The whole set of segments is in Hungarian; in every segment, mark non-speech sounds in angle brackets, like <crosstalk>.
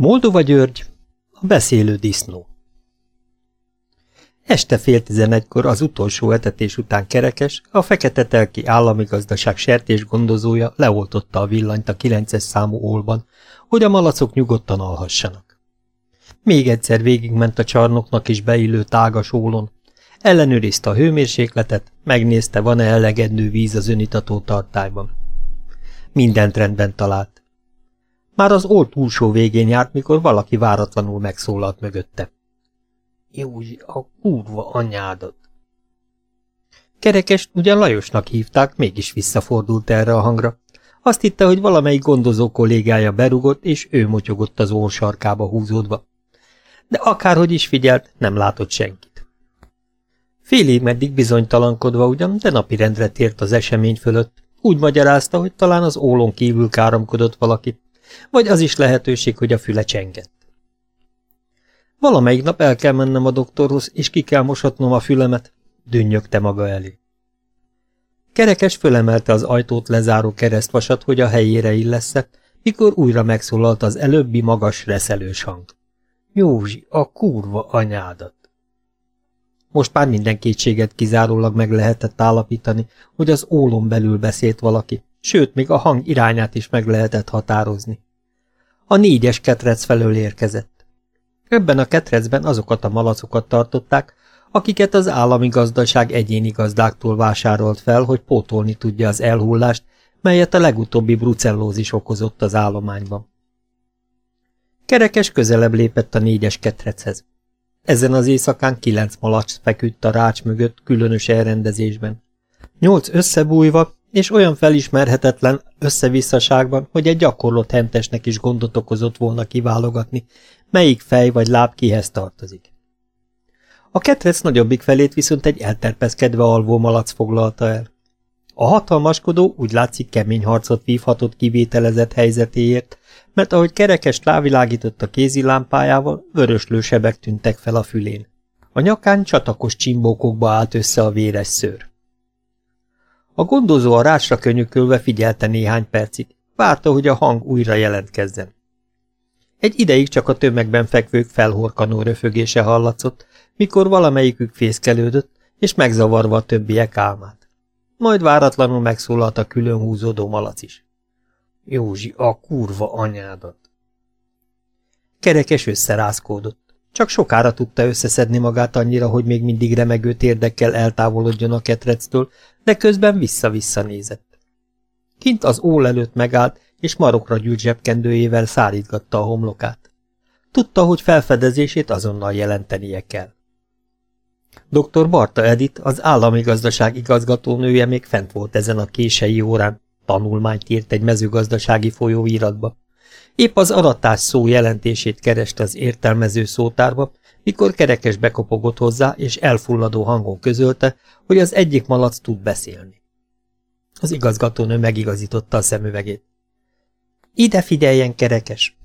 Moldova György, a beszélő disznó. Este fél tizenegykor az utolsó etetés után kerekes, a fekete telki állami gazdaság sertés gondozója leoltotta a villanyt a kilences számú ólban, hogy a malacok nyugodtan alhassanak. Még egyszer végigment a csarnoknak is beillő tágas ólon, ellenőrizte a hőmérsékletet, megnézte, van-e elegedő víz az önitató tartályban. Mindent rendben talált. Már az old túlsó végén járt, mikor valaki váratlanul megszólalt mögötte. Józsi, a kurva anyádat! Kerekest ugyan Lajosnak hívták, mégis visszafordult erre a hangra. Azt hitte, hogy valamelyik gondozó kollégája berugott, és ő motyogott az sarkába húzódva. De akárhogy is figyelt, nem látott senkit. Fél meddig bizonytalankodva ugyan, de napirendre tért az esemény fölött. Úgy magyarázta, hogy talán az ólon kívül káromkodott valaki, vagy az is lehetőség, hogy a füle csengett. Valamelyik nap el kell mennem a doktorhoz, és ki kell mosatnom a fülemet, dünnyögte maga elé. Kerekes fölemelte az ajtót lezáró keresztvasat, hogy a helyére illesse, mikor újra megszólalt az előbbi magas, reszelős hang. Józsi, a kurva anyádat! Most már minden kétséget kizárólag meg lehetett állapítani, hogy az ólon belül beszélt valaki, sőt, még a hang irányát is meg lehetett határozni. A négyes ketrec felől érkezett. Ebben a ketrecben azokat a malacokat tartották, akiket az állami gazdaság egyéni gazdáktól vásárolt fel, hogy pótolni tudja az elhullást, melyet a legutóbbi brucellózis okozott az állományban. Kerekes közelebb lépett a négyes ketrechez. Ezen az éjszakán kilenc malac feküdt a rács mögött különös elrendezésben. Nyolc összebújva, és olyan felismerhetetlen összevisszaságban, hogy egy gyakorlott hentesnek is gondot okozott volna kiválogatni, melyik fej vagy láb kihez tartozik. A ketrec nagyobbik felét viszont egy elterpeszkedve alvó malac foglalta el. A hatalmaskodó úgy látszik kemény harcot vívhatott kivételezett helyzetéért, mert ahogy kerekes rávilágított a kézilámpájával, vöröslő sebek tűntek fel a fülén. A nyakán csatakos csimbókokba állt össze a véres szőr. A gondozó a rásra könyökölve figyelte néhány percig, várta, hogy a hang újra jelentkezzen. Egy ideig csak a tömegben fekvők felhorkanó röfögése hallatszott, mikor valamelyikük fészkelődött, és megzavarva a többiek álmát. Majd váratlanul megszólalt a külön húzódó malac is. Józsi, a kurva anyádat! Kerekes összerázkódott. Csak sokára tudta összeszedni magát annyira, hogy még mindig remegő térdekkel eltávolodjon a ketrectől, de közben vissza-vissza nézett. Kint az ól előtt megállt, és marokra gyűlt zsebkendőjével szárítgatta a homlokát. Tudta, hogy felfedezését azonnal jelentenie kell. Dr. Barta Edith, az állami gazdaság igazgatónője még fent volt ezen a kései órán, tanulmányt írt egy mezőgazdasági folyóiratba. Épp az aratás szó jelentését kereste az értelmező szótárba, mikor kerekes bekopogott hozzá, és elfulladó hangon közölte, hogy az egyik malac tud beszélni. Az igazgatónő megigazította a szemüvegét. Ide figyeljen, kerekes!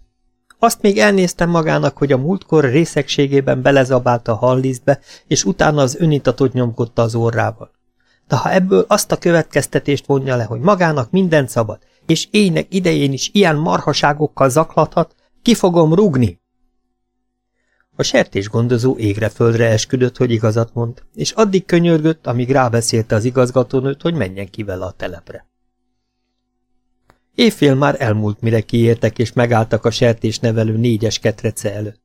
Azt még elnéztem magának, hogy a múltkor részegségében belezabálta a hallisztbe, és utána az önitatot nyomkodta az orrával. De ha ebből azt a következtetést vonja le, hogy magának minden szabad, és éjnek idején is ilyen marhaságokkal zaklathat, ki fogom rugni. A sertésgondozó égre-földre esküdött, hogy igazat mond, és addig könyörgött, amíg rábeszélte az igazgatónőt, hogy menjen ki vele a telepre. Évfél már elmúlt, mire kiértek, és megálltak a sertésnevelő négyes ketrece előtt.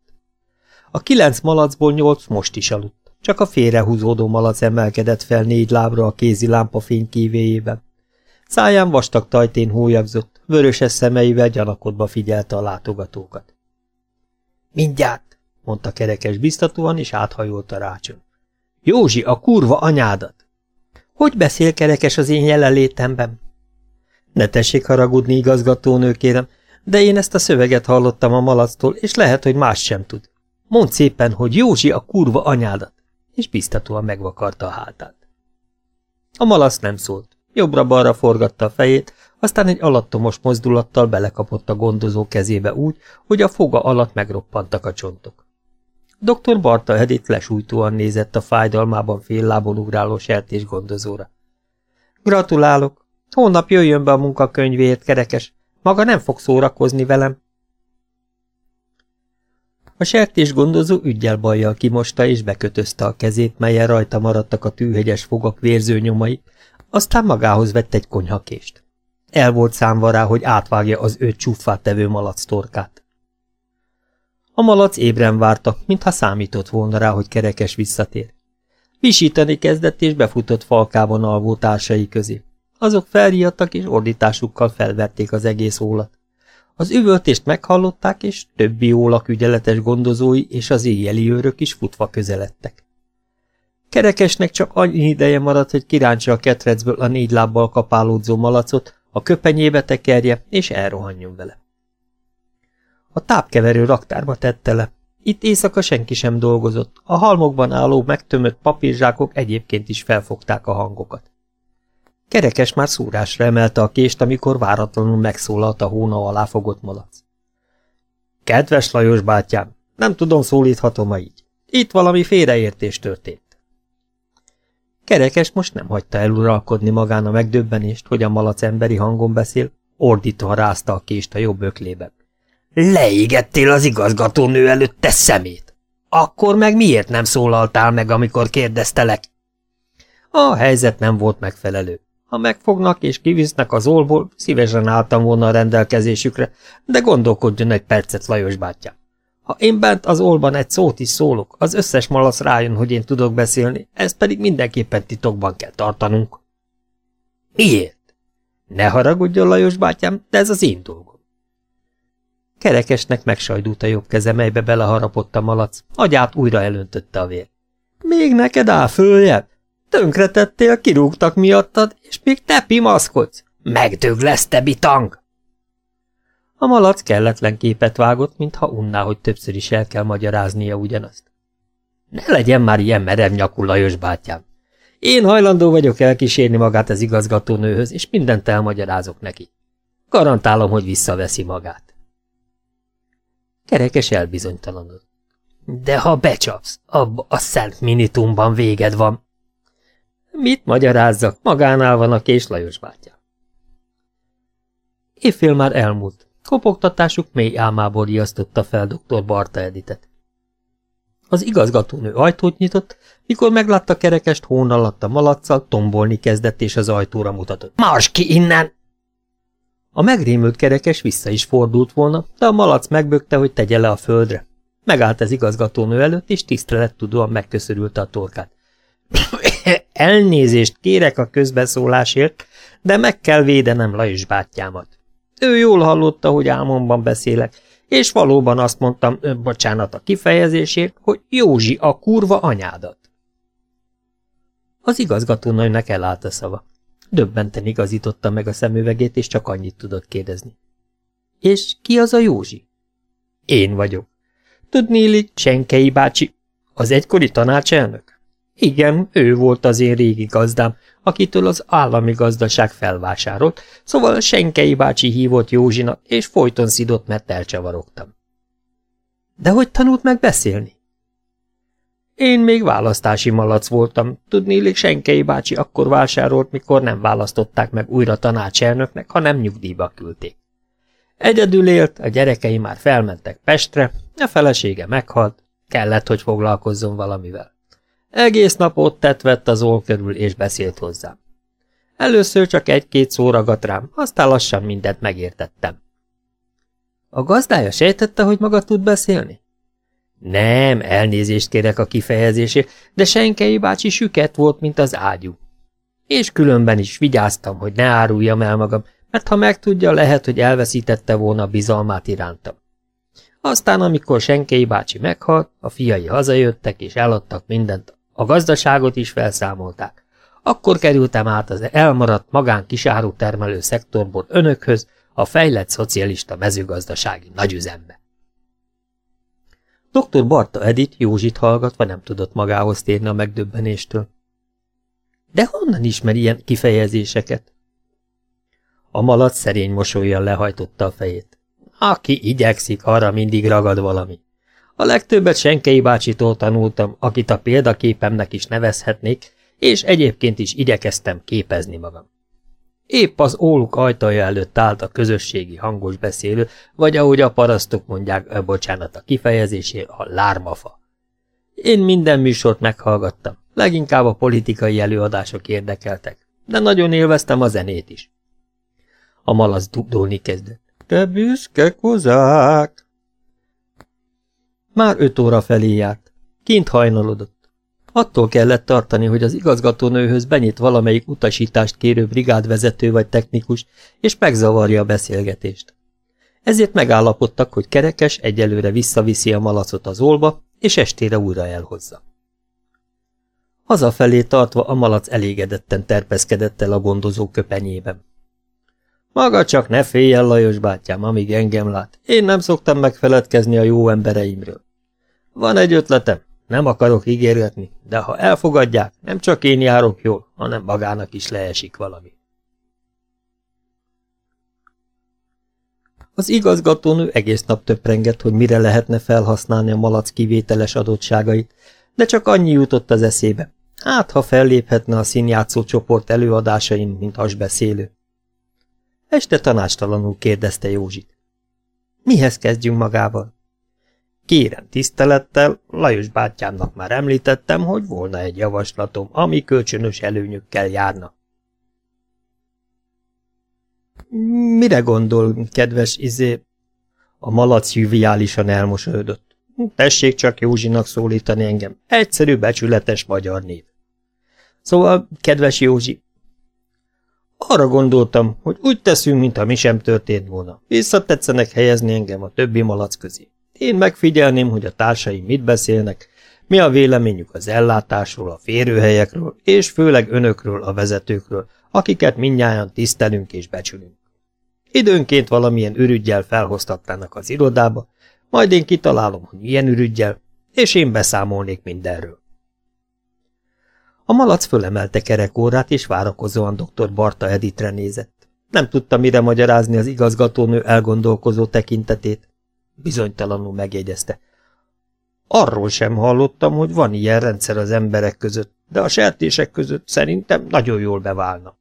A kilenc malacból nyolc most is aludt, csak a félrehúzódó malac emelkedett fel négy lábra a kézi lámpa fénykívéjében. Száján vastag tajtén hólyagzott, vöröses szemeivel gyanakodva figyelte a látogatókat. Mindjárt, mondta kerekes biztatóan, és áthajolt a rácson. Józsi, a kurva anyádat! Hogy beszél kerekes az én jelenlétemben? Ne tessék haragudni, igazgatónő, kérem, de én ezt a szöveget hallottam a malactól, és lehet, hogy más sem tud. Mondd szépen, hogy Józsi a kurva anyádat! És biztatóan megvakarta a hátát. A malac nem szólt. Jobbra-balra forgatta a fejét, aztán egy alattomos mozdulattal belekapott a gondozó kezébe úgy, hogy a foga alatt megroppantak a csontok. Dr. Barta Edith lesújtóan nézett a fájdalmában fél lábon ugráló sertés gondozóra. Gratulálok! Holnap jöjjön be a munkakönyvéért, kerekes. Maga nem fog szórakozni velem. A sertés gondozó ügyel bajjal kimosta és bekötözte a kezét, melyen rajta maradtak a tűhegyes fogak vérző nyomai, aztán magához vett egy konyhakést. El volt számva rá, hogy átvágja az ő csúfát tevő malac torkát. A malac ébren várta, mintha számított volna rá, hogy kerekes visszatér. Visítani kezdett és befutott falkában alvó társai közé. Azok felriadtak és ordításukkal felverték az egész ólat. Az üvöltést meghallották, és többi ólak ügyeletes gondozói és az éjjeli őrök is futva közeledtek. Kerekesnek csak annyi ideje maradt, hogy kirántsa a ketrecből a négy lábbal kapálódzó malacot, a köpenyébe tekerje, és elrohanjon vele. A tápkeverő raktárba tette le. Itt éjszaka senki sem dolgozott, a halmokban álló megtömött papírzsákok egyébként is felfogták a hangokat. Kerekes már szúrásra emelte a kést, amikor váratlanul megszólalt a hóna alá fogott malac. Kedves Lajos bátyám, nem tudom, szólíthatom-e így. Itt valami félreértés történt. Kerekes most nem hagyta eluralkodni magán a megdöbbenést, hogy a malac emberi hangon beszél, ordítva rázta a kést a jobb öklébe. Leégettél az igazgatónő előtt, te szemét! Akkor meg miért nem szólaltál meg, amikor kérdeztelek? A helyzet nem volt megfelelő. Ha megfognak és kivisznek az olból, szívesen álltam volna a rendelkezésükre, de gondolkodjon egy percet, Lajos bátyám. Ha én bent az olban egy szót is szólok, az összes malasz rájön, hogy én tudok beszélni, ezt pedig mindenképpen titokban kell tartanunk. Miért? Ne haragudjon, Lajos bátyám, de ez az én dolgom. Kerekesnek megsajdult a jobb keze, melybe beleharapott a malac, agyát újra elöntötte a vér. Még neked áll följebb? Tönkretettél, kirúgtak miattad, és még te pimaszkodsz. Megdög lesz, te bitang! A malac kelletlen képet vágott, mintha unná, hogy többször is el kell magyaráznia ugyanazt. Ne legyen már ilyen merev nyakú Lajos bátyám. Én hajlandó vagyok elkísérni magát az igazgatónőhöz, és mindent elmagyarázok neki. Garantálom, hogy visszaveszi magát. Kerekes elbizonytalanod. De ha becsapsz, abba a szent minitumban véged van. Mit magyarázzak? Magánál van a kés Lajos bátyám. Évfél már elmúlt. Kopogtatásuk mély álmából riasztotta fel dr. Barta Editet. Az igazgatónő ajtót nyitott, mikor meglátta kerekest hón alatt a malaccal, tombolni kezdett és az ajtóra mutatott. Mars ki innen! A megrémült kerekes vissza is fordult volna, de a malac megbökte, hogy tegye le a földre. Megállt az igazgatónő előtt, és tisztelettudóan megköszörülte a torkát. <coughs> Elnézést kérek a közbeszólásért, de meg kell védenem Lajos bátyámat. Ő jól hallotta, hogy álmomban beszélek, és valóban azt mondtam, bocsánat a kifejezésért, hogy Józsi a kurva anyádat. Az igazgatónőnek elállt a szava. Döbbenten igazította meg a szemüvegét, és csak annyit tudott kérdezni. És ki az a Józsi? Én vagyok. Tudnélik, Senkei bácsi, az egykori tanácselnök? Igen, ő volt az én régi gazdám, akitől az állami gazdaság felvásárolt, szóval Senkei bácsi hívott Józsinak, és folyton szidott, mert elcsavarogtam. De hogy tanult meg beszélni? Én még választási malac voltam, tudnélik Senkei bácsi akkor vásárolt, mikor nem választották meg újra tanácselnöknek, hanem nyugdíjba küldték. Egyedül élt, a gyerekei már felmentek Pestre, a felesége meghalt, kellett, hogy foglalkozzon valamivel. Egész nap ott tett vett az ól körül, és beszélt hozzám. Először csak egy-két szó ragadt rám, aztán lassan mindent megértettem. A gazdája sejtette, hogy maga tud beszélni? Nem, elnézést kérek a kifejezésért, de Senkei bácsi süket volt, mint az ágyú. És különben is vigyáztam, hogy ne áruljam el magam, mert ha megtudja, lehet, hogy elveszítette volna bizalmát irántam. Aztán, amikor Senkei bácsi meghalt, a fiai hazajöttek és eladtak mindent, a gazdaságot is felszámolták. Akkor kerültem át az elmaradt magán kisáru termelő szektorból önökhöz, a fejlett szocialista mezőgazdasági nagyüzembe. Dr. Barta Edith Józsit hallgatva nem tudott magához térni a megdöbbenéstől. De honnan ismer ilyen kifejezéseket? A malac szerény mosolyjal lehajtotta a fejét. Aki igyekszik, arra mindig ragad valami. A legtöbbet Senkei bácsitól tanultam, akit a példaképemnek is nevezhetnék, és egyébként is igyekeztem képezni magam. Épp az óluk ajtaja előtt állt a közösségi hangos beszélő, vagy ahogy a parasztok mondják, bocsánat a kifejezésért, a lármafa. Én minden műsort meghallgattam, leginkább a politikai előadások érdekeltek, de nagyon élveztem a zenét is. A malac dudolni kezdett. Te büszke kozák! Már öt óra felé járt. Kint hajnalodott. Attól kellett tartani, hogy az igazgatónőhöz benyit valamelyik utasítást kérő brigádvezető vagy technikus, és megzavarja a beszélgetést. Ezért megállapodtak, hogy kerekes egyelőre visszaviszi a malacot az olba, és estére újra elhozza. Hazafelé tartva a malac elégedetten terpeszkedett el a gondozó köpenyében. Maga csak ne féljen, Lajos bátyám, amíg engem lát. Én nem szoktam megfeledkezni a jó embereimről. Van egy ötletem, nem akarok ígérgetni, de ha elfogadják, nem csak én járok jól, hanem magának is leesik valami. Az igazgatónő egész nap töprengett, hogy mire lehetne felhasználni a malac kivételes adottságait, de csak annyi jutott az eszébe. Hát, ha felléphetne a színjátszó csoport előadásain, mint hasbeszélő. Este tanástalanul kérdezte Józsit. Mihez kezdjünk magával? Kérem tisztelettel, Lajos bátyámnak már említettem, hogy volna egy javaslatom, ami kölcsönös előnyökkel járna. Mire gondol, kedves izé? A malac juviálisan elmosolyodott. Tessék csak Józsinak szólítani engem. Egyszerű, becsületes magyar név. Szóval, kedves Józsi, arra gondoltam, hogy úgy teszünk, mintha mi sem történt volna. Visszatetszenek helyezni engem a többi malac közé. Én megfigyelném, hogy a társaim mit beszélnek, mi a véleményük az ellátásról, a férőhelyekről, és főleg önökről, a vezetőkről, akiket mindnyájan tisztelünk és becsülünk. Időnként valamilyen ürügyjel felhoztatnának az irodába, majd én kitalálom, hogy milyen ürügyjel, és én beszámolnék mindenről. A malac fölemelte kerekórát, és várakozóan dr. Barta Editre nézett. Nem tudta mire magyarázni az igazgatónő elgondolkozó tekintetét. Bizonytalanul megjegyezte. Arról sem hallottam, hogy van ilyen rendszer az emberek között, de a sertések között szerintem nagyon jól beválna.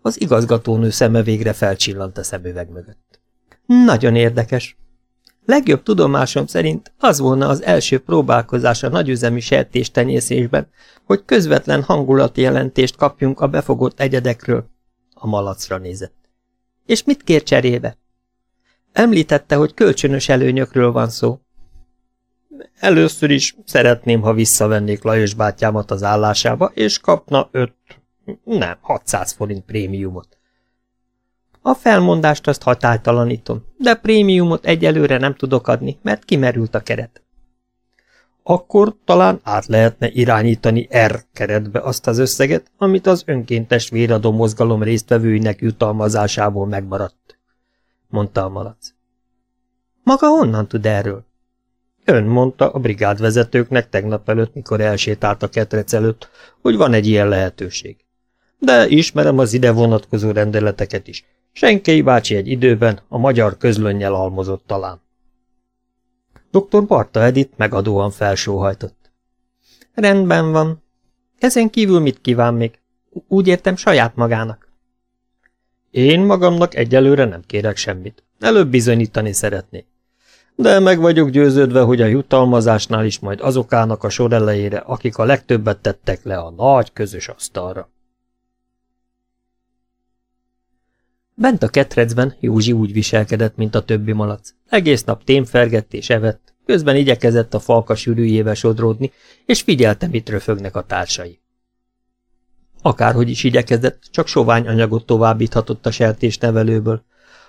Az igazgatónő szeme végre felcsillant a szemüveg mögött. Nagyon érdekes. Legjobb tudomásom szerint az volna az első próbálkozás a nagyüzemi sertéstenyészésben, hogy közvetlen hangulati jelentést kapjunk a befogott egyedekről. A malacra nézett. És mit kér cserébe? Említette, hogy kölcsönös előnyökről van szó. Először is szeretném, ha visszavennék Lajos bátyámat az állásába, és kapna öt, nem, 600 forint prémiumot. A felmondást azt hatálytalanítom, de prémiumot egyelőre nem tudok adni, mert kimerült a keret. Akkor talán át lehetne irányítani R keretbe azt az összeget, amit az önkéntes véradó mozgalom résztvevőinek jutalmazásából megmaradt, mondta a malac. Maga honnan tud erről? Ön mondta a brigádvezetőknek tegnap előtt, mikor elsétált a ketrec előtt, hogy van egy ilyen lehetőség. De ismerem az ide vonatkozó rendeleteket is, Senkei bácsi egy időben a magyar közlönnyel almozott talán. Dr. Barta Edith megadóan felsóhajtott. Rendben van. Ezen kívül mit kíván még? Úgy értem saját magának. Én magamnak egyelőre nem kérek semmit. Előbb bizonyítani szeretnék. De meg vagyok győződve, hogy a jutalmazásnál is majd azok állnak a sor elejére, akik a legtöbbet tettek le a nagy közös asztalra. Bent a ketrecben Józsi úgy viselkedett, mint a többi malac. Egész nap témfergett és evett, közben igyekezett a falka sűrűjével sodródni, és figyelte, mit röfögnek a társai. Akárhogy is igyekezett, csak sovány anyagot továbbíthatott a sertésnevelőből.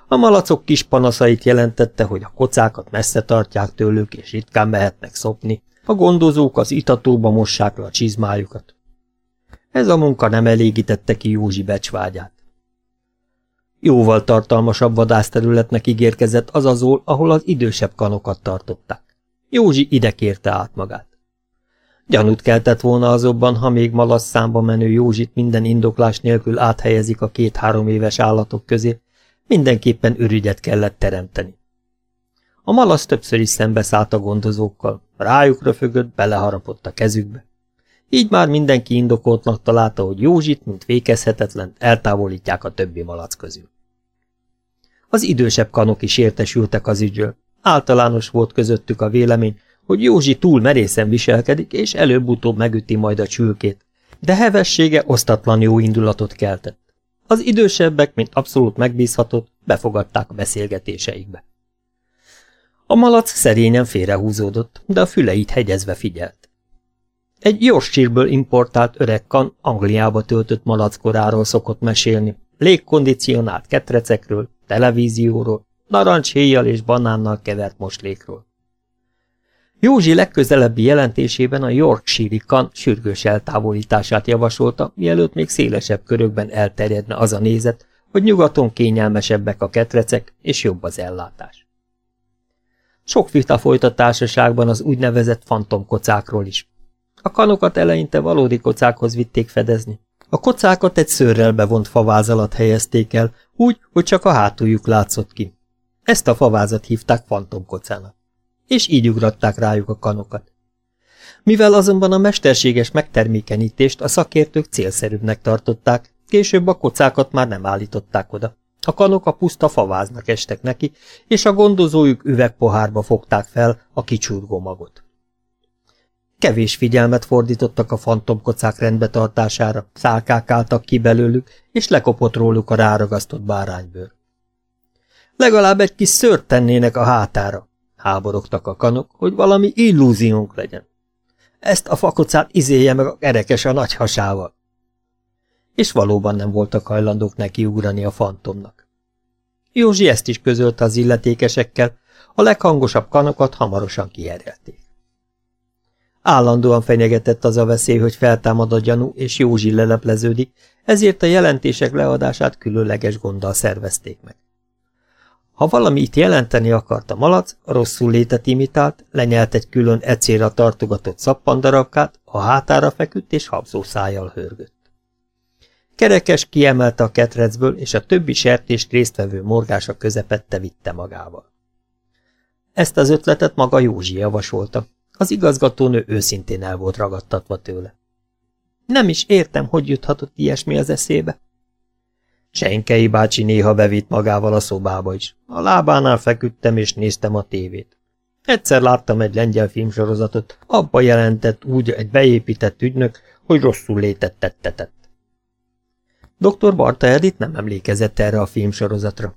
A malacok kis panaszait jelentette, hogy a kocákat messze tartják tőlük, és ritkán mehetnek szopni. A gondozók az itatóba mossák le a csizmájukat. Ez a munka nem elégítette ki Józsi becsvágyát. Jóval tartalmasabb vadászterületnek ígérkezett az azól, ahol az idősebb kanokat tartották. Józsi ide kérte át magát. Gyanút keltett volna azonban, ha még malasz számba menő Józsit minden indoklás nélkül áthelyezik a két-három éves állatok közé, mindenképpen ürügyet kellett teremteni. A malasz többször is szembeszállt a gondozókkal, rájuk röfögött, beleharapott a kezükbe. Így már mindenki indokoltnak találta, hogy Józsit, mint fékezhetetlen, eltávolítják a többi malac közül. Az idősebb kanok is értesültek az ügyről. Általános volt közöttük a vélemény, hogy Józsi túl merészen viselkedik, és előbb-utóbb megüti majd a csülkét, de hevessége osztatlan jó indulatot keltett. Az idősebbek, mint abszolút megbízhatott, befogadták a beszélgetéseikbe. A malac szerényen félrehúzódott, de a füleit hegyezve figyelt. Egy Yorkshire-ből importált öreg kan Angliába töltött malackoráról szokott mesélni, légkondicionált ketrecekről, televízióról, narancshéjjal és banánnal kevert moslékról. Józsi legközelebbi jelentésében a Yorkshire kan sürgős eltávolítását javasolta, mielőtt még szélesebb körökben elterjedne az a nézet, hogy nyugaton kényelmesebbek a ketrecek és jobb az ellátás. Sok vita folyt a társaságban az úgynevezett fantomkocákról is. A kanokat eleinte valódi kocákhoz vitték fedezni. A kocákat egy szőrrel bevont faváz alatt helyezték el, úgy, hogy csak a hátuljuk látszott ki. Ezt a favázat hívták fantomkocának és így ugratták rájuk a kanokat. Mivel azonban a mesterséges megtermékenítést a szakértők célszerűbbnek tartották, később a kocákat már nem állították oda. A kanok a puszta faváznak estek neki, és a gondozójuk üvegpohárba fogták fel a kicsurgó magot. Kevés figyelmet fordítottak a fantomkocák rendbetartására, szálkák álltak ki belőlük, és lekopott róluk a ráragasztott báránybőr. Legalább egy kis szőrt tennének a hátára, háborogtak a kanok, hogy valami illúziónk legyen. Ezt a fakocát izélje meg a kerekes a nagy hasával. És valóban nem voltak hajlandók nekiugrani a fantomnak. Józsi ezt is közölte az illetékesekkel, a leghangosabb kanokat hamarosan kierjelték. Állandóan fenyegetett az a veszély, hogy feltámad a gyanú, és Józsi lelepleződik, ezért a jelentések leadását különleges gonddal szervezték meg. Ha valami itt jelenteni akart a malac, rosszul létet imitált, lenyelt egy külön ecélre tartogatott szappandarabkát, a hátára feküdt és habzó szájjal hörgött. Kerekes kiemelte a ketrecből, és a többi sertést résztvevő morgása közepette vitte magával. Ezt az ötletet maga Józsi javasolta. Az igazgatónő őszintén el volt ragadtatva tőle. Nem is értem, hogy juthatott ilyesmi az eszébe. Senkei bácsi néha bevitt magával a szobába is. A lábánál feküdtem és néztem a tévét. Egyszer láttam egy lengyel filmsorozatot, abba jelentett úgy egy beépített ügynök, hogy rosszul létett tettetett. Dr. Barta Edith nem emlékezett erre a filmsorozatra.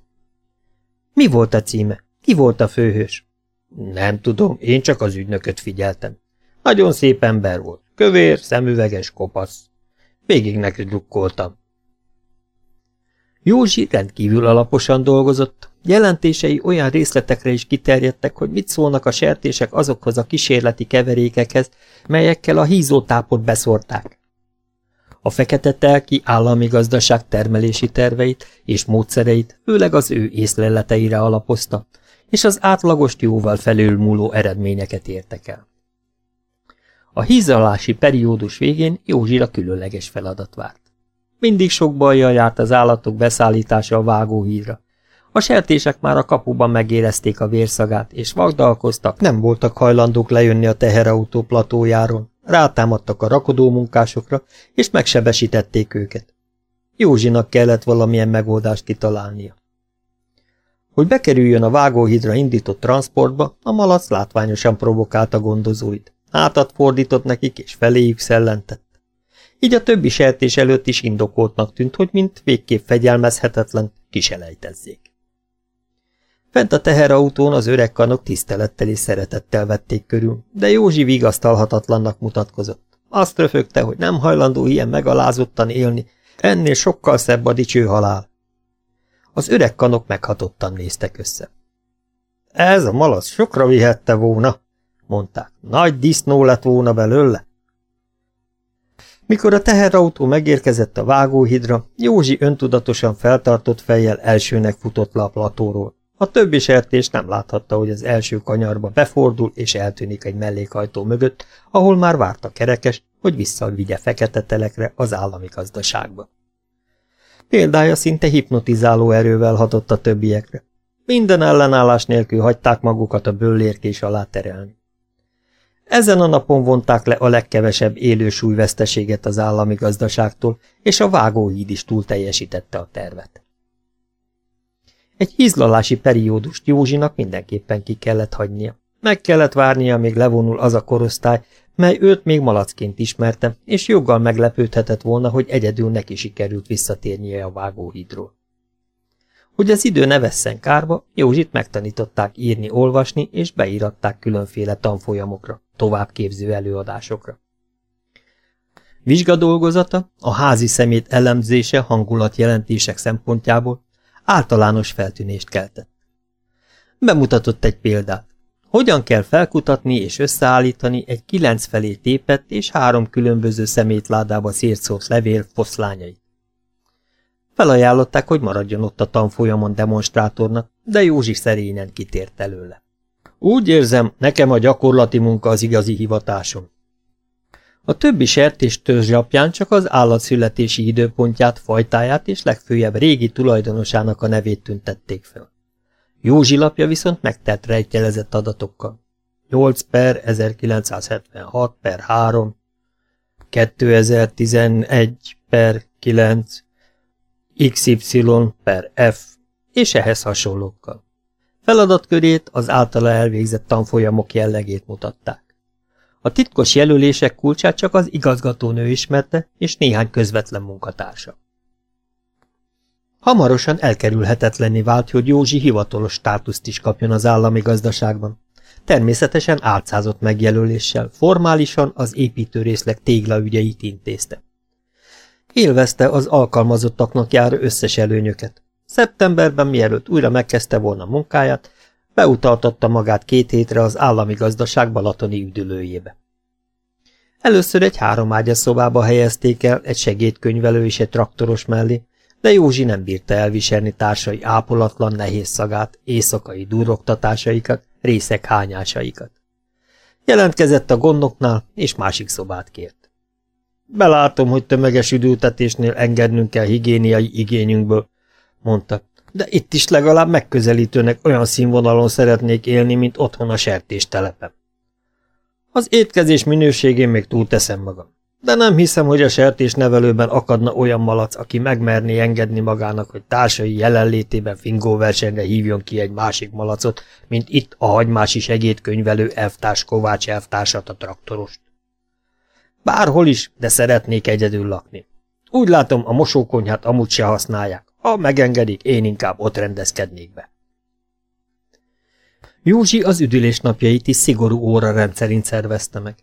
Mi volt a címe? Ki volt a főhős? Nem tudom, én csak az ügynököt figyeltem. Nagyon szép ember volt, kövér, szemüveges, kopasz. Végig neki drukkoltam. Józsi rendkívül alaposan dolgozott, jelentései olyan részletekre is kiterjedtek, hogy mit szólnak a sertések azokhoz a kísérleti keverékekhez, melyekkel a hízótápot beszórták. A fekete telki állami gazdaság termelési terveit és módszereit főleg az ő észleleteire alapozta, és az átlagost jóval felülmúló eredményeket értek el. A hízalási periódus végén Józsira különleges feladat várt. Mindig sok bajjal járt az állatok beszállítása a vágóhídra. A sertések már a kapuban megérezték a vérszagát, és vagdalkoztak, nem voltak hajlandók lejönni a teherautó platójáron, rátámadtak a rakodó munkásokra, és megsebesítették őket. Józsinak kellett valamilyen megoldást kitalálnia. Hogy bekerüljön a vágóhídra indított transportba, a malac látványosan provokálta gondozóit. Hátat fordított nekik, és feléjük szellentett így a többi sertés előtt is indokoltnak tűnt, hogy mint végképp fegyelmezhetetlen, kiselejtezzék. Fent a teherautón az öreg kanok tisztelettel és szeretettel vették körül, de Józsi vigasztalhatatlannak mutatkozott. Azt röfögte, hogy nem hajlandó ilyen megalázottan élni, ennél sokkal szebb a dicső halál. Az öreg kanok meghatottan néztek össze. Ez a malac sokra vihette volna, mondták. Nagy disznó lett volna belőle. Mikor a teherautó megérkezett a vágóhidra, Józsi öntudatosan feltartott fejjel elsőnek futott le a platóról. A többi sertés nem láthatta, hogy az első kanyarba befordul és eltűnik egy mellékhajtó mögött, ahol már várt a kerekes, hogy visszavigye fekete telekre az állami gazdaságba. Példája szinte hipnotizáló erővel hatott a többiekre. Minden ellenállás nélkül hagyták magukat a bőlérkés alá terelni. Ezen a napon vonták le a legkevesebb élő súlyveszteséget az állami gazdaságtól, és a vágóhíd is túl teljesítette a tervet. Egy hízlalási periódust Józsinak mindenképpen ki kellett hagynia. Meg kellett várnia, még levonul az a korosztály, mely őt még malacként ismerte, és joggal meglepődhetett volna, hogy egyedül neki sikerült visszatérnie a vágóhídról. Hogy az idő ne vesszen kárba, Józsit megtanították írni, olvasni, és beíratták különféle tanfolyamokra, továbbképző előadásokra. Vizsgadolgozata, a házi szemét elemzése hangulatjelentések szempontjából általános feltűnést keltett. Bemutatott egy példát. Hogyan kell felkutatni és összeállítani egy kilenc felé tépet és három különböző szemétládába szétszórt levél foszlányait. Felajánlották, hogy maradjon ott a tanfolyamon demonstrátornak, de Józsi szerényen kitért előle. Úgy érzem, nekem a gyakorlati munka az igazi hivatásom. A többi sertés törzsapján csak az állat születési időpontját, fajtáját és legfőjebb régi tulajdonosának a nevét tüntették fel. Józsi lapja viszont megtelt rejtjelezett adatokkal. 8 per 1976 per 3, 2011 per 9, XY per F, és ehhez hasonlókkal. Feladatkörét az általa elvégzett tanfolyamok jellegét mutatták. A titkos jelölések kulcsát csak az igazgatónő ismerte, és néhány közvetlen munkatársa. Hamarosan elkerülhetetlenné vált, hogy Józsi hivatalos státuszt is kapjon az állami gazdaságban. Természetesen álcázott megjelöléssel, formálisan az építőrészleg téglaügyeit intézte. Élvezte az alkalmazottaknak járó összes előnyöket. Szeptemberben, mielőtt újra megkezdte volna munkáját, beutaltatta magát két hétre az állami gazdaság balatoni üdülőjébe. Először egy három ágyas szobába helyezték el egy segédkönyvelő és egy traktoros mellé, de Józsi nem bírta elviselni társai ápolatlan nehéz szagát, éjszakai durogtatásaikat, részek hányásaikat. Jelentkezett a gondoknál, és másik szobát kért. Belátom, hogy tömeges üdültetésnél engednünk kell higiéniai igényünkből, mondta, de itt is legalább megközelítőnek olyan színvonalon szeretnék élni, mint otthon a sertéstelepen. Az étkezés minőségén még túlteszem magam. De nem hiszem, hogy a sertésnevelőben akadna olyan malac, aki megmerné engedni magának, hogy társai jelenlétében fingóversenyre hívjon ki egy másik malacot, mint itt a hagymási segédkönyvelő elvtárs Kovács elvtársat a traktorost. Bárhol is, de szeretnék egyedül lakni. Úgy látom, a mosókonyhát amúgy se használják. Ha megengedik, én inkább ott rendezkednék be. Józsi az üdülés napjait is szigorú óra rendszerint szervezte meg.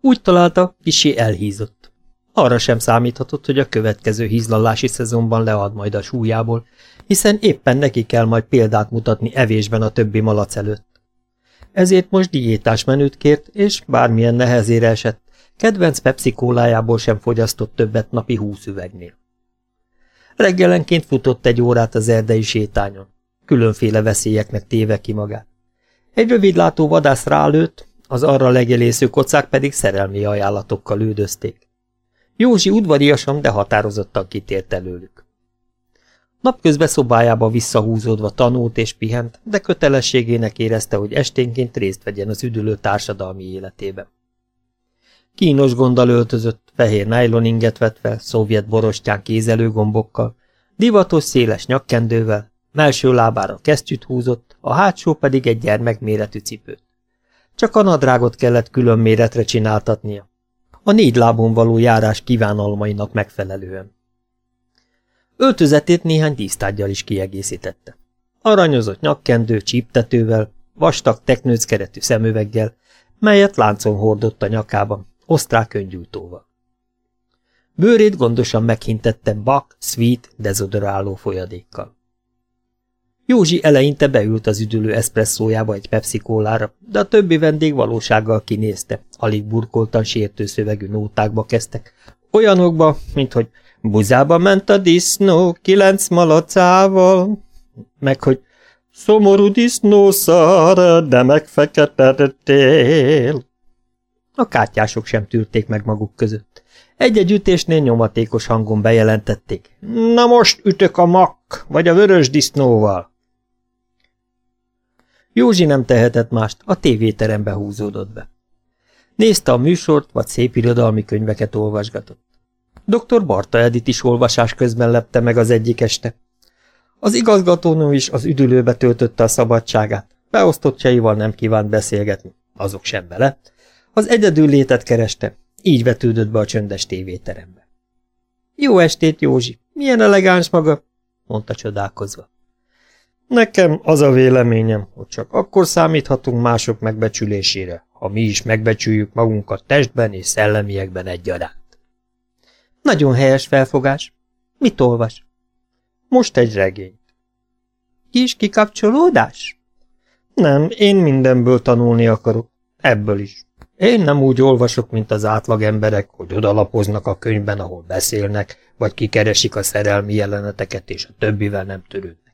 Úgy találta, kisé elhízott. Arra sem számíthatott, hogy a következő hízlalási szezonban lead majd a súlyából, hiszen éppen neki kell majd példát mutatni evésben a többi malac előtt. Ezért most diétás menüt kért, és bármilyen nehezére esett, kedvenc Pepsi kólájából sem fogyasztott többet napi húsz üvegnél. Reggelenként futott egy órát az erdei sétányon. Különféle veszélyeknek téve ki magát. Egy rövidlátó vadász rálőtt, az arra legelésző kocák pedig szerelmi ajánlatokkal üldözték. Józsi udvariasan, de határozottan kitért előlük. Napközben szobájába visszahúzódva tanult és pihent, de kötelességének érezte, hogy esténként részt vegyen az üdülő társadalmi életében. Kínos gonddal öltözött, fehér nájloninget vett fel, szovjet borostyán kézelőgombokkal, divatos széles nyakkendővel, melső lábára kesztyűt húzott, a hátsó pedig egy gyermekméretű cipőt. Csak a nadrágot kellett külön méretre csináltatnia. A négy lábon való járás kívánalmainak megfelelően. Öltözetét néhány dísztárgyal is kiegészítette. Aranyozott nyakkendő csíptetővel, vastag teknőckeretű szemüveggel, melyet láncon hordott a nyakában, osztrák öngyújtóval. Bőrét gondosan meghintette bak, sweet, dezodoráló folyadékkal. Józsi eleinte beült az üdülő eszpresszójába egy pepsi kólára, de a többi vendég valósággal kinézte, alig burkoltan sértő szövegű nótákba kezdtek, olyanokba, mint hogy buzába ment a disznó kilenc malacával, meg hogy szomorú disznó szar, de megfeketedtél. A kátyások sem tűrték meg maguk között. Egy-egy ütésnél nyomatékos hangon bejelentették. Na most ütök a mak, vagy a vörös disznóval. Józsi nem tehetett mást, a tévéterembe húzódott be. Nézte a műsort, vagy szép irodalmi könyveket olvasgatott. Dr. Barta Edit is olvasás közben lepte meg az egyik este. Az igazgatónő is az üdülőbe töltötte a szabadságát. Beosztottjaival nem kívánt beszélgetni, azok sem bele. Az egyedül létet kereste, így vetődött be a csöndes tévéterembe. Jó estét, Józsi! Milyen elegáns maga! mondta csodálkozva. Nekem az a véleményem, hogy csak akkor számíthatunk mások megbecsülésére, ha mi is megbecsüljük magunkat testben és szellemiekben egyaránt. Nagyon helyes felfogás. Mit olvas? Most egy regényt. Kis kikapcsolódás? Nem, én mindenből tanulni akarok. Ebből is. Én nem úgy olvasok, mint az átlag emberek, hogy odalapoznak a könyvben, ahol beszélnek, vagy kikeresik a szerelmi jeleneteket, és a többivel nem törődnek.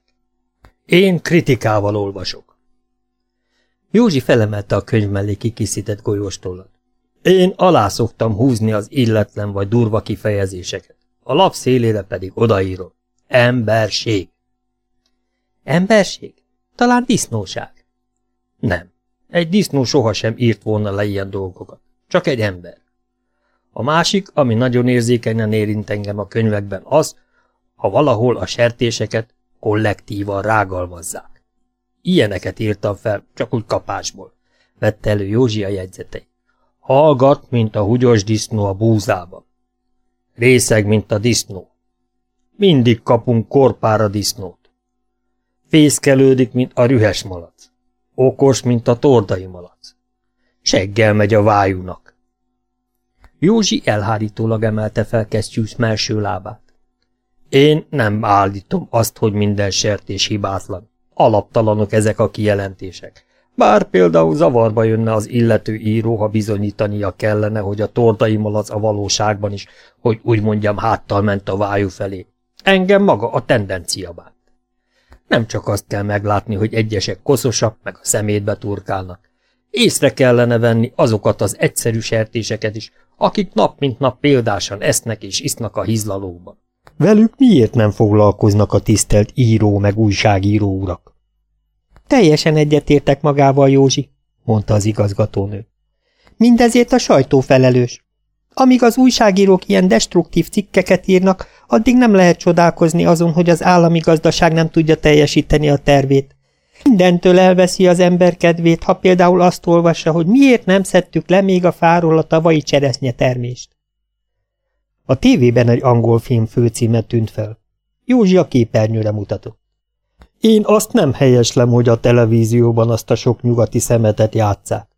Én kritikával olvasok. Józsi felemelte a könyv mellé kikészített golyóstollat. Én alá szoktam húzni az illetlen vagy durva kifejezéseket. A lap szélére pedig odaírom. Emberség. Emberség? Talán disznóság. Nem. Egy disznó sohasem írt volna le ilyen dolgokat. Csak egy ember. A másik, ami nagyon érzékenyen érint engem a könyvekben az, ha valahol a sertéseket kollektívan rágalmazzák. Ilyeneket írtam fel, csak úgy kapásból. Vette elő Józsi a jegyzetei. Hallgat, mint a húgyos disznó a búzában. Részeg, mint a disznó. Mindig kapunk korpára disznót. Fészkelődik, mint a rühes malac. Okos, mint a tordai malac. Seggel megy a vájúnak. Józsi elhárítólag emelte fel kesztyűs melső lábát. Én nem állítom azt, hogy minden sertés hibátlan. Alaptalanok ezek a kijelentések. Bár például zavarba jönne az illető író, ha bizonyítania kellene, hogy a tordai malac a valóságban is, hogy úgy mondjam, háttal ment a vájú felé. Engem maga a tendencia bánt. Nem csak azt kell meglátni, hogy egyesek koszosak, meg a szemétbe turkálnak. Észre kellene venni azokat az egyszerű sertéseket is, akik nap mint nap példásan esznek és isznak a hizlalóban. Velük miért nem foglalkoznak a tisztelt író meg újságíró urak? Teljesen egyetértek magával, Józsi, mondta az igazgatónő. Mindezért a sajtó felelős. Amíg az újságírók ilyen destruktív cikkeket írnak, addig nem lehet csodálkozni azon, hogy az állami gazdaság nem tudja teljesíteni a tervét. Mindentől elveszi az ember kedvét, ha például azt olvassa, hogy miért nem szedtük le még a fáról a tavalyi cseresznye termést. A tévében egy angol film főcíme tűnt fel. Józsi a képernyőre mutatott. Én azt nem helyeslem, hogy a televízióban azt a sok nyugati szemetet játszák.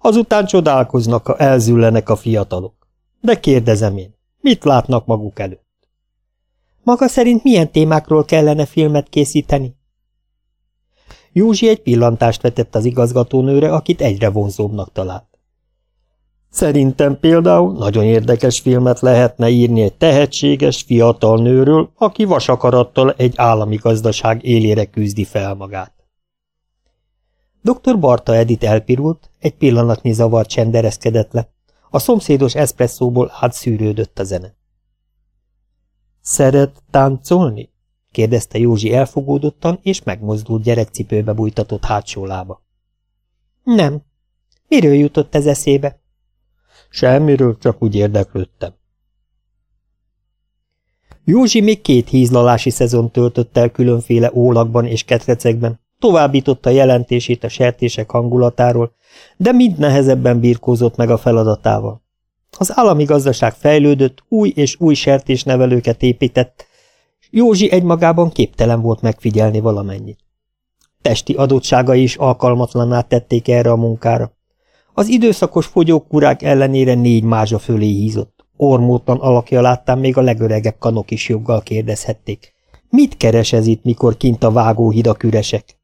Azután csodálkoznak, ha elzüllenek a fiatalok. De kérdezem én, mit látnak maguk előtt? Maga szerint milyen témákról kellene filmet készíteni? Józsi egy pillantást vetett az igazgatónőre, akit egyre vonzóbbnak talált. Szerintem például nagyon érdekes filmet lehetne írni egy tehetséges, fiatal nőről, aki vasakarattal egy állami gazdaság élére küzdi fel magát. Dr. Barta Edit elpirult, egy pillanatnyi zavar csendereszkedett le. A szomszédos eszpresszóból átszűrődött a zene. Szeret táncolni? kérdezte Józsi elfogódottan, és megmozdult gyerekcipőbe bújtatott hátsó lába. Nem. Miről jutott ez eszébe? Semmiről, csak úgy érdeklődtem. Józsi még két hízlalási szezon töltött el különféle ólakban és ketrecekben, továbbította jelentését a sertések hangulatáról, de mind nehezebben birkózott meg a feladatával. Az állami gazdaság fejlődött, új és új sertésnevelőket épített, Józsi egymagában képtelen volt megfigyelni valamennyit. Testi adottságai is alkalmatlaná tették erre a munkára. Az időszakos fogyókúrák ellenére négy mázsa fölé hízott. Ormótlan alakja láttán még a legöregebb kanok is joggal kérdezhették. Mit keres ez itt, mikor kint a vágóhidak üresek?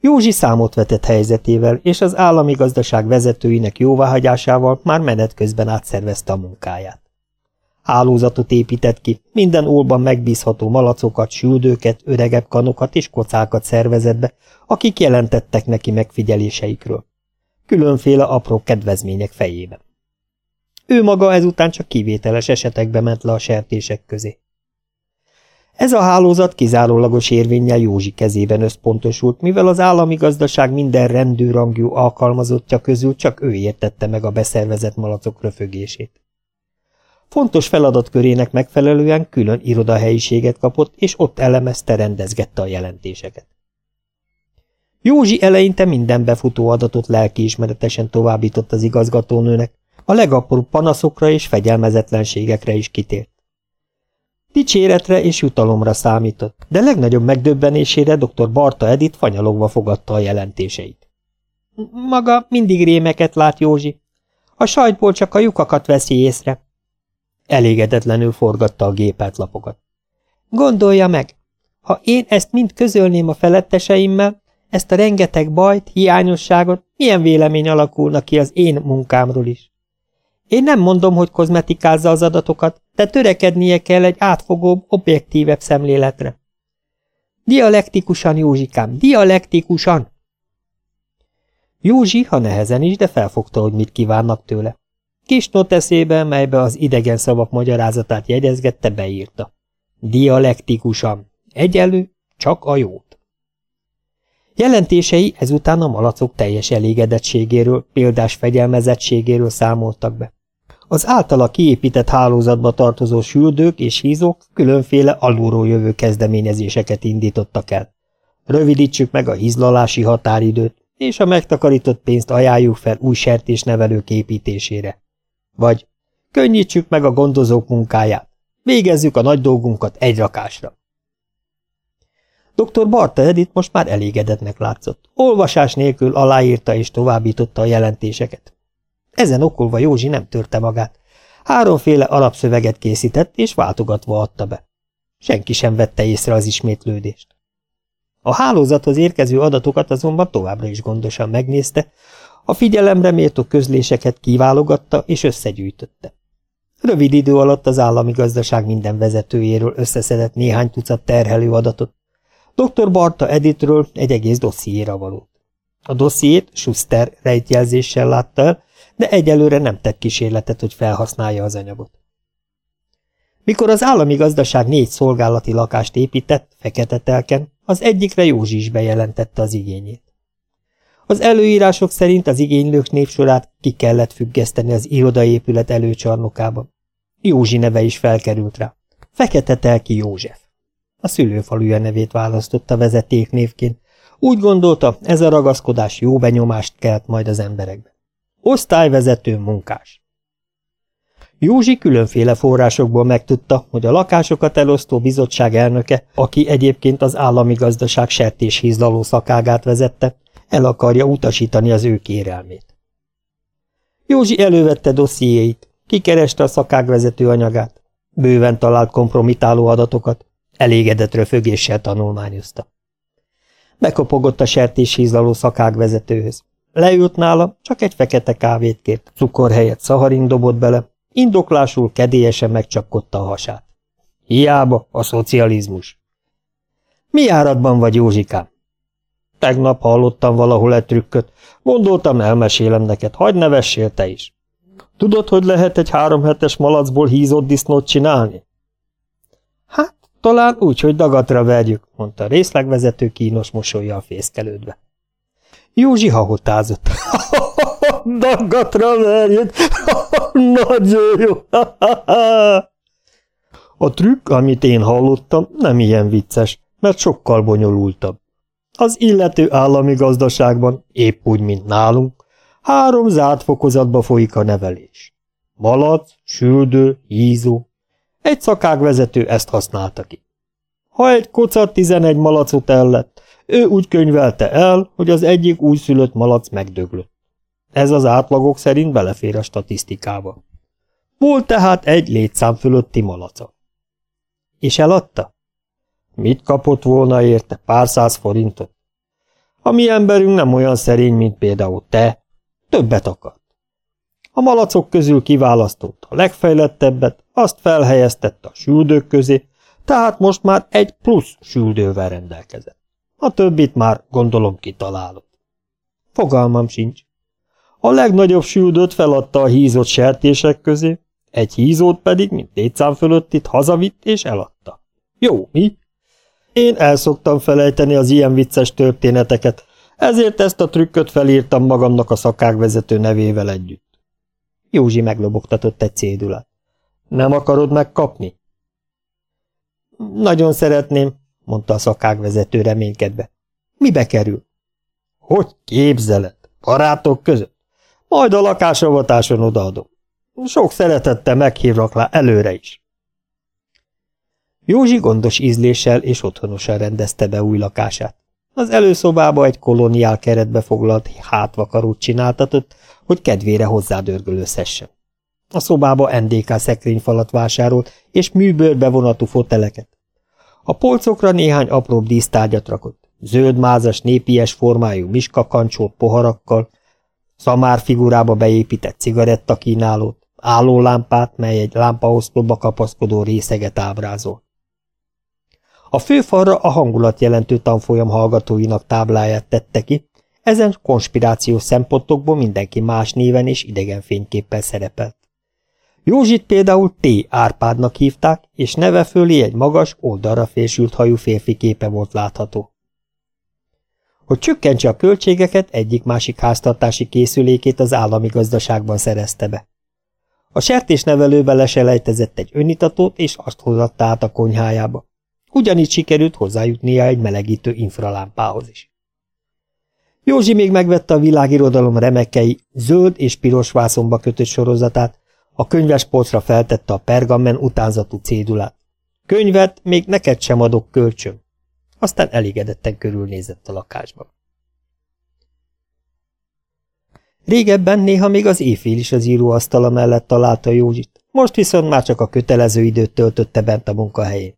Józsi számot vetett helyzetével, és az állami gazdaság vezetőinek jóváhagyásával már menet közben átszervezte a munkáját. Hálózatot épített ki, minden ólban megbízható malacokat, süldőket, öregebb kanokat és kocákat szervezett be, akik jelentettek neki megfigyeléseikről. Különféle apró kedvezmények fejében. Ő maga ezután csak kivételes esetekbe ment le a sertések közé. Ez a hálózat kizárólagos érvényel Józsi kezében összpontosult, mivel az állami gazdaság minden rendőrangjú alkalmazottja közül csak ő értette meg a beszervezett malacok röfögését. Fontos feladatkörének megfelelően külön irodahelyiséget kapott, és ott elemezte, rendezgette a jelentéseket. Józsi eleinte minden befutó adatot lelkiismeretesen továbbított az igazgatónőnek, a legapróbb panaszokra és fegyelmezetlenségekre is kitért. Dicséretre és jutalomra számított, de legnagyobb megdöbbenésére dr. Barta Edith fanyalogva fogadta a jelentéseit. Maga mindig rémeket lát, Józsi. A sajtból csak a lyukakat veszi észre. Elégedetlenül forgatta a gépelt lapokat. Gondolja meg, ha én ezt mind közölném a feletteseimmel, ezt a rengeteg bajt, hiányosságot, milyen vélemény alakulna ki az én munkámról is. Én nem mondom, hogy kozmetikázza az adatokat, de törekednie kell egy átfogóbb, objektívebb szemléletre. Dialektikusan, Józsikám, dialektikusan! Józsi, ha nehezen is, de felfogta, hogy mit kívánnak tőle. Kis noteszébe, melybe az idegen szavak magyarázatát jegyezgette, beírta. Dialektikusan. Egyelő, csak a jót. Jelentései ezután a malacok teljes elégedettségéről, példás fegyelmezettségéről számoltak be. Az általa kiépített hálózatba tartozó süldők és hízók különféle alulról jövő kezdeményezéseket indítottak el. Rövidítsük meg a hízlalási határidőt, és a megtakarított pénzt ajánljuk fel új sertésnevelők építésére. Vagy könnyítsük meg a gondozók munkáját, végezzük a nagy dolgunkat egy rakásra. Dr. Barta Edith most már elégedetnek látszott. Olvasás nélkül aláírta és továbbította a jelentéseket. Ezen okolva Józsi nem törte magát. Háromféle alapszöveget készített, és váltogatva adta be. Senki sem vette észre az ismétlődést. A hálózathoz érkező adatokat azonban továbbra is gondosan megnézte, a figyelemre méltó közléseket kiválogatta és összegyűjtötte. Rövid idő alatt az állami gazdaság minden vezetőjéről összeszedett néhány tucat terhelő adatot. Dr. Barta Editről egy egész dossziéra valót. A dossziét Schuster rejtjelzéssel látta el, de egyelőre nem tett kísérletet, hogy felhasználja az anyagot. Mikor az állami gazdaság négy szolgálati lakást épített, fekete telken, az egyikre Józsi is bejelentette az igényét. Az előírások szerint az igénylők népsorát ki kellett függeszteni az irodaépület előcsarnokában. Józsi neve is felkerült rá. Fekete telki József. A szülőfaluja nevét választotta vezetéknévként. Úgy gondolta, ez a ragaszkodás jó benyomást kelt majd az emberekbe. Osztályvezető munkás. Józsi különféle forrásokból megtudta, hogy a lakásokat elosztó bizottság elnöke, aki egyébként az állami gazdaság sertéshízlaló szakágát vezette, el akarja utasítani az ő kérelmét. Józsi elővette dossziéit, kikereste a szakágvezető anyagát, bőven talált kompromitáló adatokat, elégedett röfögéssel tanulmányozta. Bekopogott a sertéshízlaló szakágvezetőhöz. Leült nála, csak egy fekete kávét kért, cukor helyett szaharin dobott bele, indoklásul kedélyesen megcsapkodta a hasát. Hiába a szocializmus. Mi áradban vagy, Józsikám? Tegnap hallottam valahol egy trükköt. Gondoltam, elmesélem neked, hagyd nevessél te is. Tudod, hogy lehet egy háromhetes malacból hízott disznót csinálni? Hát, talán úgy, hogy dagatra verjük, mondta a részlegvezető kínos mosolyjal fészkelődve. Józsi hahotázott. <laughs> Dagatra verjük! <laughs> Nagyon jó! <laughs> A trükk, amit én hallottam, nem ilyen vicces, mert sokkal bonyolultabb. Az illető állami gazdaságban, épp úgy, mint nálunk, három zárt fokozatba folyik a nevelés. Malac, süldő, hízó. Egy szakágvezető ezt használta ki. Ha egy kocat tizenegy malacot ellett, ő úgy könyvelte el, hogy az egyik újszülött malac megdöglött. Ez az átlagok szerint belefér a statisztikába. Volt tehát egy létszám fölötti malaca. És eladta? Mit kapott volna érte? Pár száz forintot? A mi emberünk nem olyan szerény, mint például te. Többet akart. A malacok közül kiválasztott a legfejlettebbet, azt felhelyeztette a süldők közé, tehát most már egy plusz süldővel rendelkezett. A többit már gondolom kitalálott. Fogalmam sincs. A legnagyobb süldőt feladta a hízott sertések közé, egy hízót pedig, mint létszám fölött itt hazavitt és eladta. Jó, mi? Én el szoktam felejteni az ilyen vicces történeteket, ezért ezt a trükköt felírtam magamnak a szakágvezető nevével együtt. Józsi meglobogtatott egy cédulát. Nem akarod megkapni? Nagyon szeretném, mondta a szakágvezető reménykedve. Mibe kerül? Hogy képzeled? Barátok között? Majd a lakásavatáson odaadom. Sok szeretettel meghívlak rá előre is. Józsi gondos ízléssel és otthonosan rendezte be új lakását. Az előszobába egy koloniál keretbe foglalt hátvakarót csináltatott, hogy kedvére hozzádörgölőzhessen. A szobába NDK szekrényfalat vásárolt, és műbőrbe vonatú foteleket. A polcokra néhány apróbb dísztárgyat rakott. Zöld mázas népies formájú miskakancsót poharakkal, szamár figurába beépített cigarettakínálót, állólámpát, mely egy lámpaoszlopba kapaszkodó részeget ábrázol. A főfalra a hangulat jelentő tanfolyam hallgatóinak tábláját tette ki, ezen konspirációs szempontokból mindenki más néven és idegen fényképpel szerepelt. Józsit például T. Árpádnak hívták, és neve fölé egy magas, oldalra fésült hajú férfi képe volt látható. Hogy csökkentse a költségeket, egyik-másik háztartási készülékét az állami gazdaságban szerezte be. A sertésnevelőbe leselejtezett egy önitatót, és azt hozatta át a konyhájába. Ugyanígy sikerült hozzájutnia egy melegítő infralámpához is. Józsi még megvette a világirodalom remekei zöld és piros vászonba kötött sorozatát, a könyvespolcra feltette a pergamen utánzatú cédulát. Könyvet még neked sem adok kölcsön. Aztán elégedetten körülnézett a lakásban. Régebben néha még az éjfél is az íróasztala mellett találta Józsit, most viszont már csak a kötelező időt töltötte bent a munkahelyén.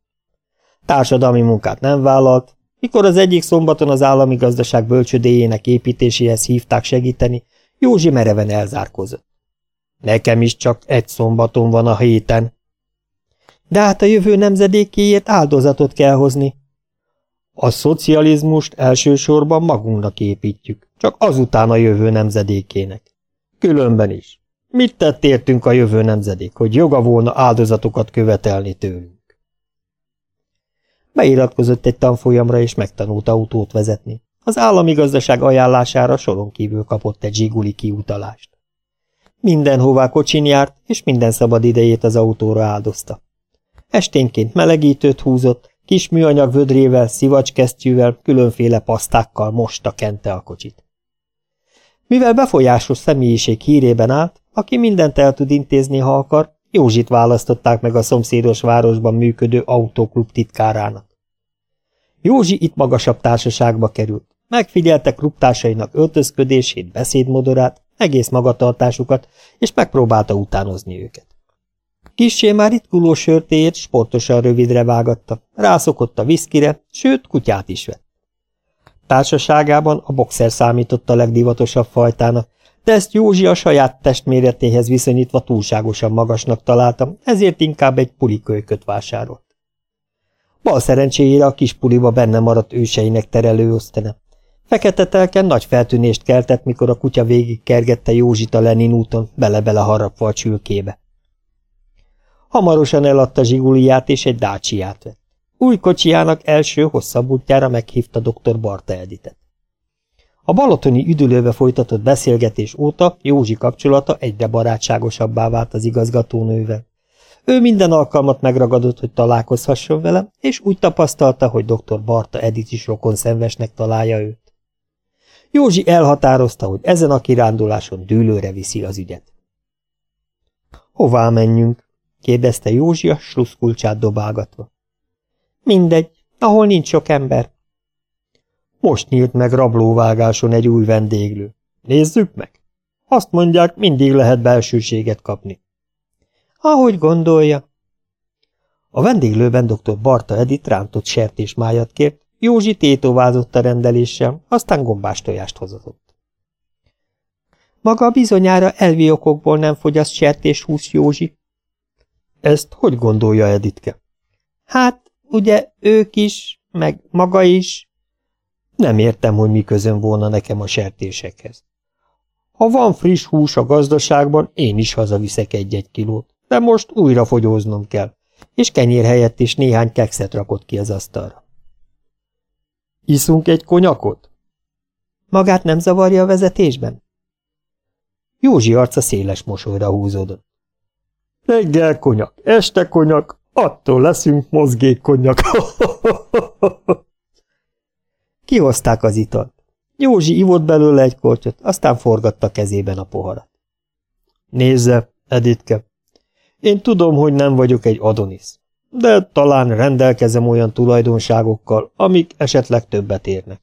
Társadalmi munkát nem vállalt, mikor az egyik szombaton az állami gazdaság bölcsödéjének építéséhez hívták segíteni, Józsi mereven elzárkozott. Nekem is csak egy szombaton van a héten. De hát a jövő nemzedékéért áldozatot kell hozni. A szocializmust elsősorban magunknak építjük, csak azután a jövő nemzedékének. Különben is. Mit tett értünk a jövő nemzedék, hogy joga volna áldozatokat követelni tőlünk? Beiratkozott egy tanfolyamra, és megtanult autót vezetni. Az állami gazdaság ajánlására soron kívül kapott egy zsiguli kiutalást. Mindenhová kocsin járt, és minden szabad idejét az autóra áldozta. Esténként melegítőt húzott, kis műanyag vödrével, szivacskesztyűvel, különféle pasztákkal mosta kente a kocsit. Mivel befolyásos személyiség hírében állt, aki mindent el tud intézni, ha akar, Józsit választották meg a szomszédos városban működő autóklub titkárának. Józsi itt magasabb társaságba került. Megfigyelte klubtársainak öltözködését, beszédmodorát, egész magatartásukat, és megpróbálta utánozni őket. Kissé már ritkuló sörtéjét sportosan rövidre vágatta, rászokott a viszkire, sőt, kutyát is vett. Társaságában a boxer számított a legdivatosabb fajtának, de ezt Józsi a saját testméretéhez viszonyítva túlságosan magasnak találta, ezért inkább egy pulikölyköt vásárolt. Bal szerencséjére a kis puliba benne maradt őseinek terelő osztene. Fekete telken nagy feltűnést keltett, mikor a kutya végig kergette Józsit a Lenin úton, bele-bele harapva a csülkébe. Hamarosan eladta zsiguliát és egy dácsiát vett. Új kocsijának első hosszabb útjára meghívta dr. Barta Editet. A balatoni üdülőbe folytatott beszélgetés óta Józsi kapcsolata egyre barátságosabbá vált az igazgatónővel. Ő minden alkalmat megragadott, hogy találkozhasson vele, és úgy tapasztalta, hogy dr. Barta Edith is rokon szenvesnek találja őt. Józsi elhatározta, hogy ezen a kiránduláson dűlőre viszi az ügyet. Hová menjünk? kérdezte Józsi a sluszkulcsát dobálgatva. Mindegy, ahol nincs sok ember. Most nyílt meg rablóvágáson egy új vendéglő. Nézzük meg! Azt mondják, mindig lehet belsőséget kapni. Ahogy gondolja. A vendéglőben dr. Barta Edith rántott sertésmájat kért, Józsi tétovázott a rendeléssel, aztán gombás tojást hozatott. Maga bizonyára elvi okokból nem fogyaszt sertés húsz Józsi. Ezt hogy gondolja Editke? Hát, ugye ők is, meg maga is. Nem értem, hogy mi közön volna nekem a sertésekhez. Ha van friss hús a gazdaságban, én is hazaviszek egy-egy kilót de most újra fogyóznom kell. és kenyér helyett is néhány kekszet rakott ki az asztalra. Iszunk egy konyakot? Magát nem zavarja a vezetésben? Józsi arca széles mosolyra húzódott. Reggel konyak, este konyak, attól leszünk mozgék konyak. <laughs> Kihozták az italt. Józsi ivott belőle egy kortyot, aztán forgatta kezében a poharat. Nézze, Editke, én tudom, hogy nem vagyok egy Adonis, de talán rendelkezem olyan tulajdonságokkal, amik esetleg többet érnek.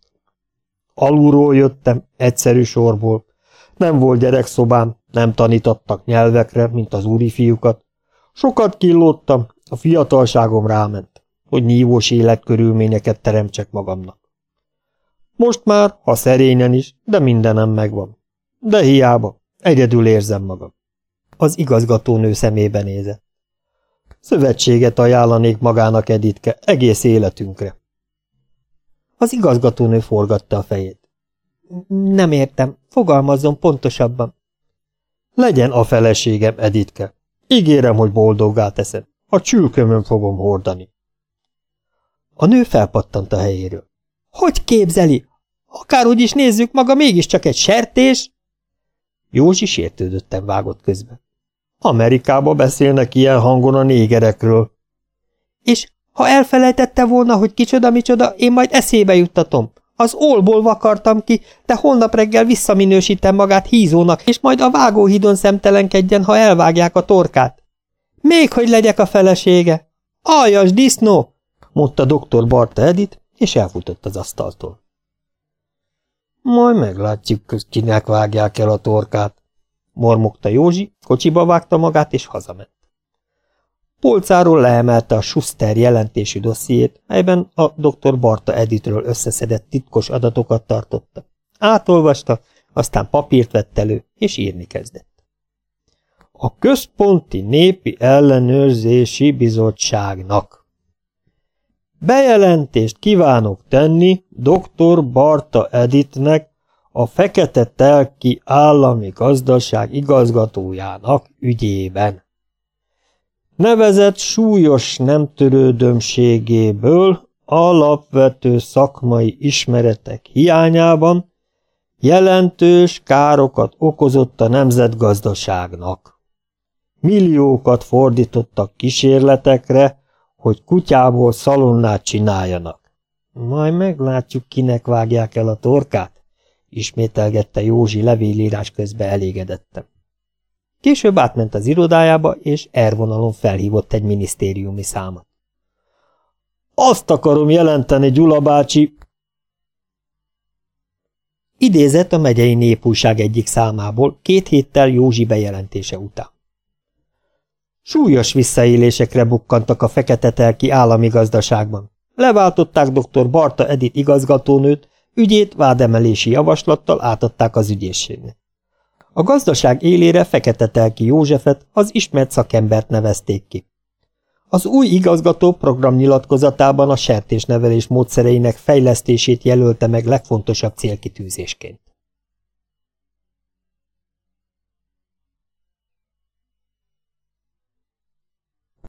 Alulról jöttem, egyszerű sorból, nem volt gyerekszobám, nem tanítottak nyelvekre, mint az úri fiúkat. Sokat killódtam, a fiatalságom ráment, hogy nyívós életkörülményeket teremtsek magamnak. Most már, ha szerényen is, de mindenem megvan. De hiába, egyedül érzem magam. Az igazgatónő szemébe nézett. Szövetséget ajánlanék magának, Editke, egész életünkre. Az igazgatónő forgatta a fejét. Nem értem, fogalmazzon pontosabban. Legyen a feleségem, Editke. Ígérem, hogy boldoggá teszem. A csülkömön fogom hordani. A nő felpattant a helyéről. Hogy képzeli? Akárhogy is nézzük, maga mégiscsak egy sertés? Józsi sértődötten vágott közbe. Amerikába beszélnek ilyen hangon a négerekről. És ha elfelejtette volna, hogy kicsoda-micsoda, én majd eszébe juttatom. Az ólból vakartam ki, de holnap reggel visszaminősítem magát hízónak, és majd a vágóhídon szemtelenkedjen, ha elvágják a torkát. Még hogy legyek a felesége! Aljas disznó! mondta dr. Barta Edith, és elfutott az asztaltól. Majd meglátjuk, hogy kinek vágják el a torkát, mormogta Józsi, kocsiba vágta magát, és hazament. Polcáról leemelte a Schuster jelentésű dossziét, melyben a dr. Barta Editről összeszedett titkos adatokat tartotta. Átolvasta, aztán papírt vett elő, és írni kezdett. A Központi Népi Ellenőrzési Bizottságnak Bejelentést kívánok tenni dr. Barta Editnek, a Fekete Telki állami gazdaság igazgatójának ügyében. Nevezett súlyos nemtörődömségéből, alapvető szakmai ismeretek hiányában jelentős károkat okozott a nemzetgazdaságnak. Milliókat fordítottak kísérletekre, hogy kutyából szalonnát csináljanak. Majd meglátjuk, kinek vágják el a torkát, ismételgette Józsi levélírás közben elégedettem. Később átment az irodájába, és ervonalon felhívott egy minisztériumi számot. Azt akarom jelenteni, Gyula bácsi! Idézett a megyei népújság egyik számából két héttel Józsi bejelentése után. Súlyos visszaélésekre bukkantak a fekete-telki állami gazdaságban. Leváltották dr. Barta Edith igazgatónőt, ügyét vádemelési javaslattal átadták az ügyészségnek. A gazdaság élére Fekete-telki Józsefet, az ismert szakembert nevezték ki. Az új igazgató programnyilatkozatában a sertésnevelés módszereinek fejlesztését jelölte meg legfontosabb célkitűzésként.